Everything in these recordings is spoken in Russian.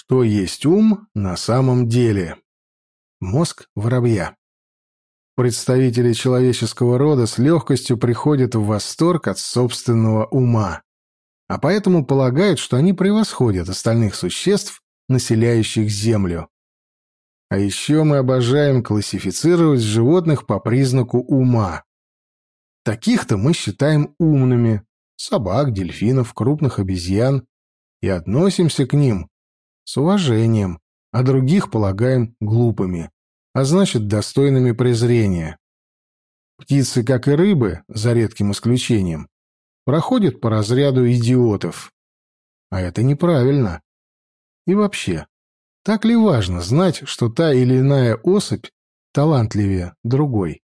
Что есть ум на самом деле? Мозг воробья. Представители человеческого рода с легкостью приходят в восторг от собственного ума, а поэтому полагают, что они превосходят остальных существ, населяющих Землю. А еще мы обожаем классифицировать животных по признаку ума. Таких-то мы считаем умными – собак, дельфинов, крупных обезьян – и относимся к ним с уважением, а других полагаем глупыми, а значит, достойными презрения. Птицы, как и рыбы, за редким исключением, проходят по разряду идиотов. А это неправильно. И вообще, так ли важно знать, что та или иная особь талантливее другой?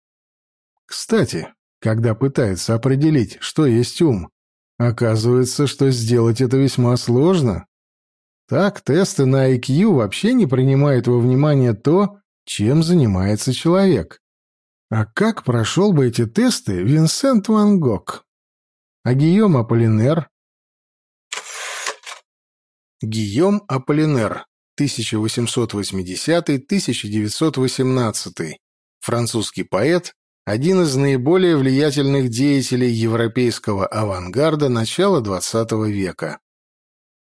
Кстати, когда пытаются определить, что есть ум, оказывается, что сделать это весьма сложно. Так, тесты на IQ вообще не принимают во внимание то, чем занимается человек. А как прошел бы эти тесты Винсент Ван Гог? А Гийом Аполлинер? Гийом Аполлинер, 1880-1918, французский поэт, один из наиболее влиятельных деятелей европейского авангарда начала XX века.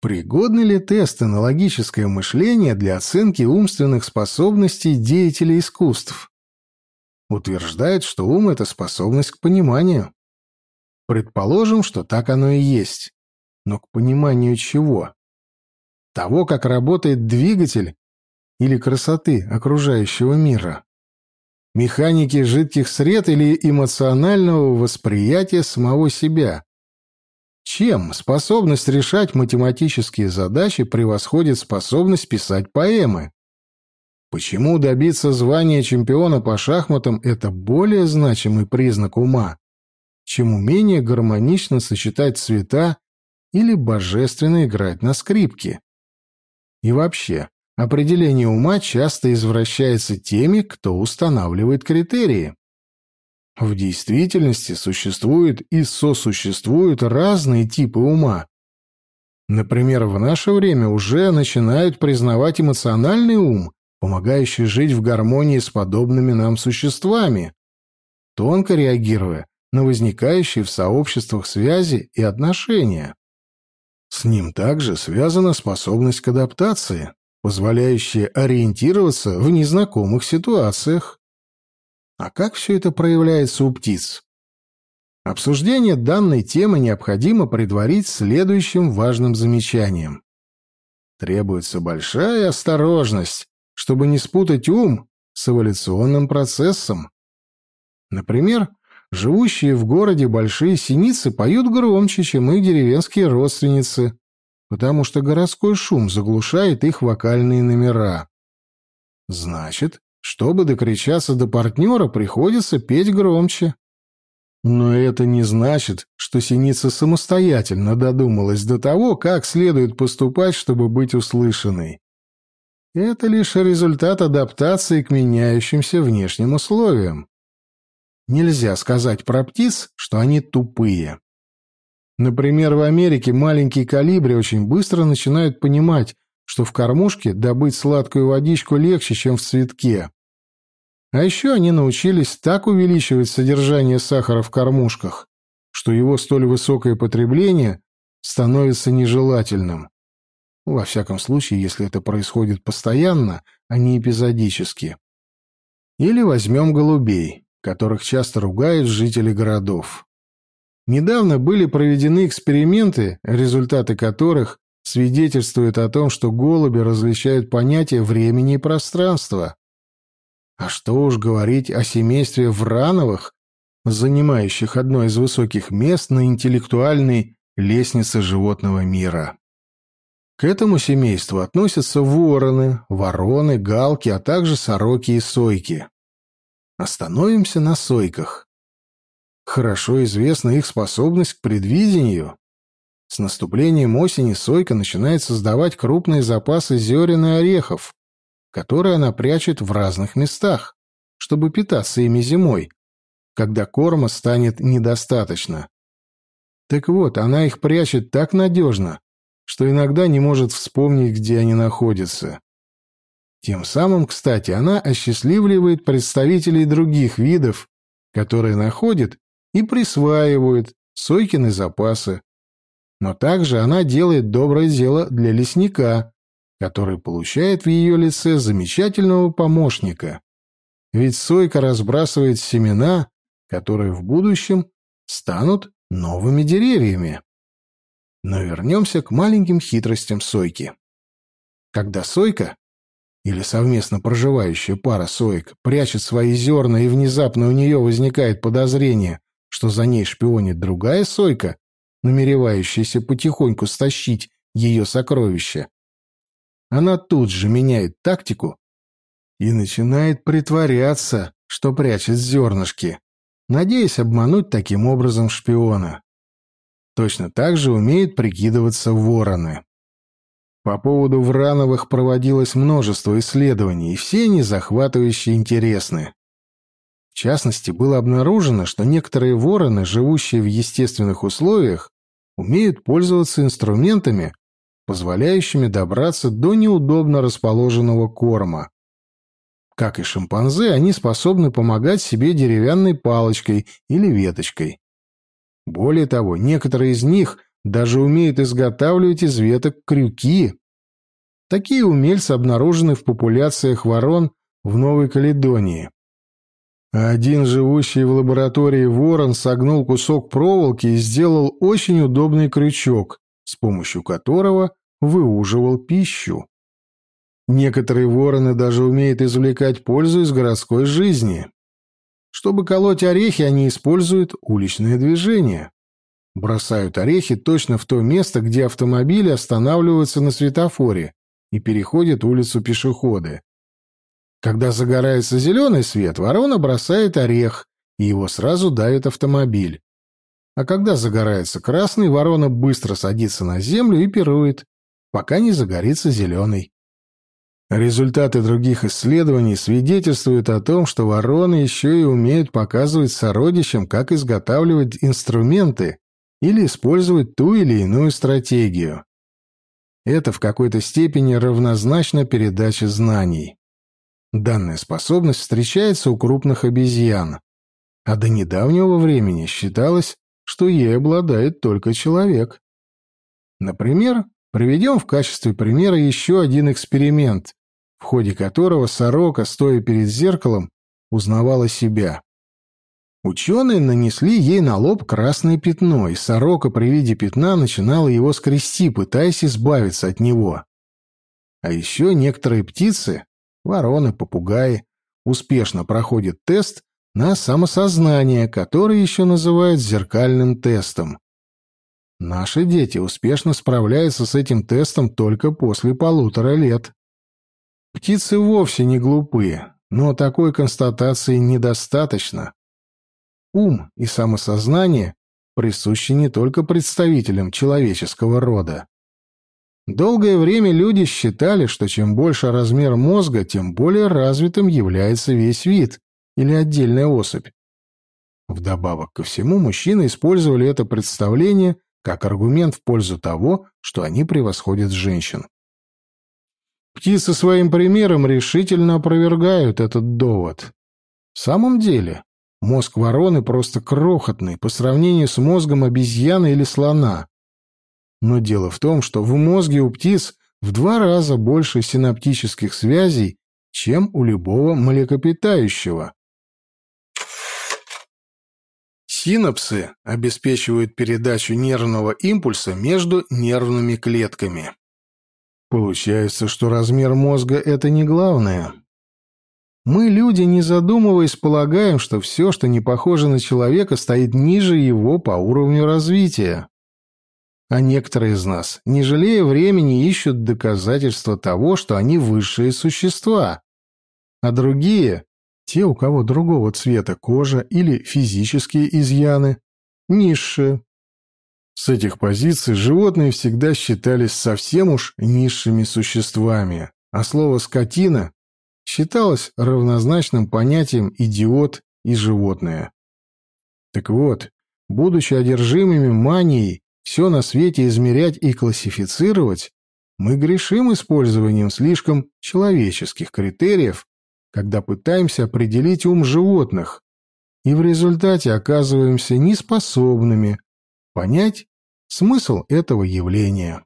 Пригодны ли тесты на логическое мышление для оценки умственных способностей деятелей искусств? Утверждает, что ум — это способность к пониманию. Предположим, что так оно и есть. Но к пониманию чего? Того, как работает двигатель или красоты окружающего мира? Механики жидких сред или эмоционального восприятия самого себя? Чем способность решать математические задачи превосходит способность писать поэмы? Почему добиться звания чемпиона по шахматам – это более значимый признак ума, чем умение гармонично сочетать цвета или божественно играть на скрипке? И вообще, определение ума часто извращается теми, кто устанавливает критерии. В действительности существуют и сосуществуют разные типы ума. Например, в наше время уже начинают признавать эмоциональный ум, помогающий жить в гармонии с подобными нам существами, тонко реагируя на возникающие в сообществах связи и отношения. С ним также связана способность к адаптации, позволяющая ориентироваться в незнакомых ситуациях. А как все это проявляется у птиц? Обсуждение данной темы необходимо предварить следующим важным замечанием. Требуется большая осторожность, чтобы не спутать ум с эволюционным процессом. Например, живущие в городе большие синицы поют громче, чем их деревенские родственницы, потому что городской шум заглушает их вокальные номера. Значит, чтобы докричаться до партнера, приходится петь громче. Но это не значит, что синица самостоятельно додумалась до того, как следует поступать, чтобы быть услышанной. Это лишь результат адаптации к меняющимся внешним условиям. Нельзя сказать про птиц, что они тупые. Например, в Америке маленькие калибри очень быстро начинают понимать, что в кормушке добыть сладкую водичку легче, чем в цветке. А еще они научились так увеличивать содержание сахара в кормушках, что его столь высокое потребление становится нежелательным. Во всяком случае, если это происходит постоянно, а не эпизодически. Или возьмем голубей, которых часто ругают жители городов. Недавно были проведены эксперименты, результаты которых свидетельствует о том, что голуби различают понятия времени и пространства. А что уж говорить о семействе Врановых, занимающих одно из высоких мест на интеллектуальной лестнице животного мира. К этому семейству относятся вороны, вороны, галки, а также сороки и сойки. Остановимся на сойках. Хорошо известна их способность к предвидению. С наступлением осени сойка начинает создавать крупные запасы зерен и орехов, которые она прячет в разных местах, чтобы питаться ими зимой, когда корма станет недостаточно. Так вот, она их прячет так надежно, что иногда не может вспомнить, где они находятся. Тем самым, кстати, она осчастливливает представителей других видов, которые находят и присваивают Сойкины запасы. Но также она делает доброе дело для лесника, который получает в ее лице замечательного помощника. Ведь Сойка разбрасывает семена, которые в будущем станут новыми деревьями. Но вернемся к маленьким хитростям Сойки. Когда Сойка, или совместно проживающая пара Соек, прячет свои зерна, и внезапно у нее возникает подозрение, что за ней шпионит другая Сойка, намеревающаяся потихоньку стащить ее сокровища, она тут же меняет тактику и начинает притворяться, что прячет зернышки, надеясь обмануть таким образом шпиона. Точно так же умеют прикидываться вороны. По поводу Врановых проводилось множество исследований, и все они захватывающе интересны. В частности, было обнаружено, что некоторые вороны, живущие в естественных условиях, умеют пользоваться инструментами, позволяющими добраться до неудобно расположенного корма. Как и шимпанзе, они способны помогать себе деревянной палочкой или веточкой. Более того, некоторые из них даже умеют изготавливать из веток крюки. Такие умельцы обнаружены в популяциях ворон в Новой Каледонии. Один живущий в лаборатории ворон согнул кусок проволоки и сделал очень удобный крючок, с помощью которого выуживал пищу. Некоторые вороны даже умеют извлекать пользу из городской жизни. Чтобы колоть орехи, они используют уличное движение. Бросают орехи точно в то место, где автомобили останавливаются на светофоре и переходят улицу пешеходы. Когда загорается зеленый свет, ворона бросает орех, и его сразу давит автомобиль. А когда загорается красный, ворона быстро садится на землю и пирует, пока не загорится зеленый. Результаты других исследований свидетельствуют о том, что вороны еще и умеют показывать сородичам, как изготавливать инструменты или использовать ту или иную стратегию. Это в какой-то степени равнозначно передаче знаний. Данная способность встречается у крупных обезьян, а до недавнего времени считалось, что ей обладает только человек. Например, Приведем в качестве примера еще один эксперимент, в ходе которого сорока, стоя перед зеркалом, узнавала себя. Ученые нанесли ей на лоб красное пятно, и сорока при виде пятна начинала его скрести, пытаясь избавиться от него. А еще некоторые птицы, вороны, попугаи, успешно проходят тест на самосознание, который еще называют зеркальным тестом. Наши дети успешно справляются с этим тестом только после полутора лет. Птицы вовсе не глупые, но такой констатации недостаточно. Ум и самосознание присущи не только представителям человеческого рода. Долгое время люди считали, что чем больше размер мозга, тем более развитым является весь вид или отдельная особь. Вдобавок ко всему, мужчины использовали это представление – как аргумент в пользу того, что они превосходят женщин. Птицы своим примером решительно опровергают этот довод. В самом деле, мозг вороны просто крохотный по сравнению с мозгом обезьяны или слона. Но дело в том, что в мозге у птиц в два раза больше синаптических связей, чем у любого млекопитающего. Синапсы обеспечивают передачу нервного импульса между нервными клетками. Получается, что размер мозга – это не главное. Мы, люди, не задумываясь, полагаем, что все, что не похоже на человека, стоит ниже его по уровню развития. А некоторые из нас, не жалея времени, ищут доказательства того, что они высшие существа. А другие те, у кого другого цвета кожа или физические изъяны, низшие. С этих позиций животные всегда считались совсем уж низшими существами, а слово «скотина» считалось равнозначным понятием «идиот» и «животное». Так вот, будучи одержимыми манией, все на свете измерять и классифицировать, мы грешим использованием слишком человеческих критериев, когда пытаемся определить ум животных, и в результате оказываемся неспособными понять смысл этого явления.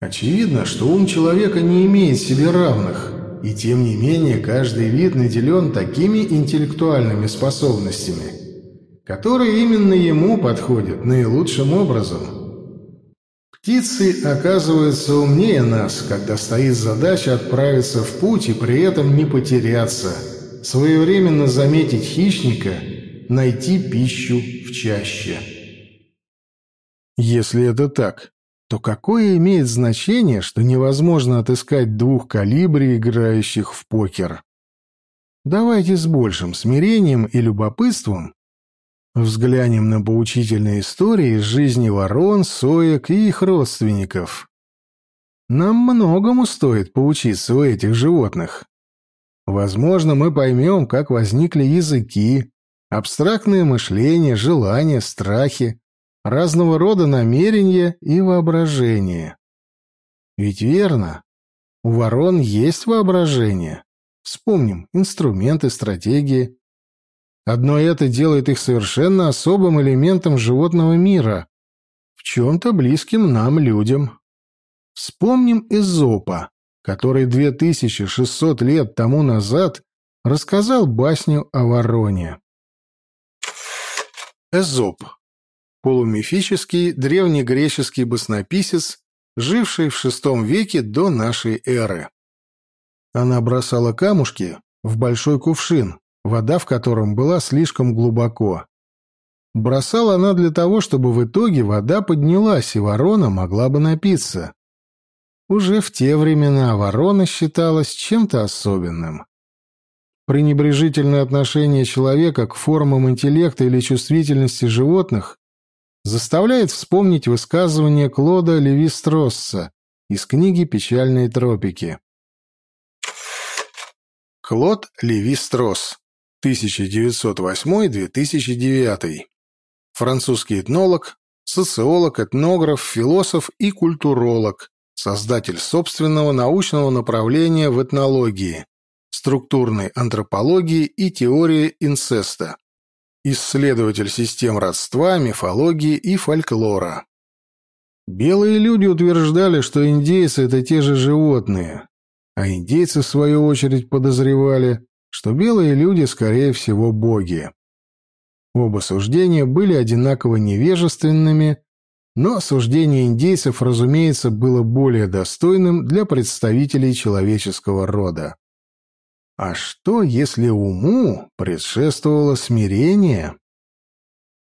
Очевидно, что ум человека не имеет себе равных, и тем не менее каждый вид наделен такими интеллектуальными способностями, которые именно ему подходят наилучшим образом – Птицы оказываются умнее нас, когда стоит задача отправиться в путь и при этом не потеряться, своевременно заметить хищника, найти пищу в чаще. Если это так, то какое имеет значение, что невозможно отыскать двух калибри, играющих в покер? Давайте с большим смирением и любопытством Взглянем на поучительные истории из жизни ворон, соек и их родственников. Нам многому стоит поучиться у этих животных. Возможно, мы поймем, как возникли языки, абстрактное мышление, желания, страхи, разного рода намерения и воображение. Ведь верно, у ворон есть воображение. Вспомним инструменты, стратегии, Одно это делает их совершенно особым элементом животного мира, в чем-то близким нам, людям. Вспомним Эзопа, который 2600 лет тому назад рассказал басню о вороне. Эзоп. Полумифический древнегреческий баснописец, живший в VI веке до нашей эры. Она бросала камушки в большой кувшин, вода в котором была слишком глубоко. Бросала она для того, чтобы в итоге вода поднялась, и ворона могла бы напиться. Уже в те времена ворона считалась чем-то особенным. Пренебрежительное отношение человека к формам интеллекта или чувствительности животных заставляет вспомнить высказывание Клода Леви-Стросса из книги «Печальные тропики». Клод Леви-Стросс 1908-2009. Французский этнолог, социолог, этнограф, философ и культуролог, создатель собственного научного направления в этнологии, структурной антропологии и теории инцеста, исследователь систем родства, мифологии и фольклора. Белые люди утверждали, что индейцы – это те же животные, а индейцы, в свою очередь, подозревали, что белые люди, скорее всего, боги. Оба суждения были одинаково невежественными, но суждение индейцев, разумеется, было более достойным для представителей человеческого рода. А что, если уму предшествовало смирение?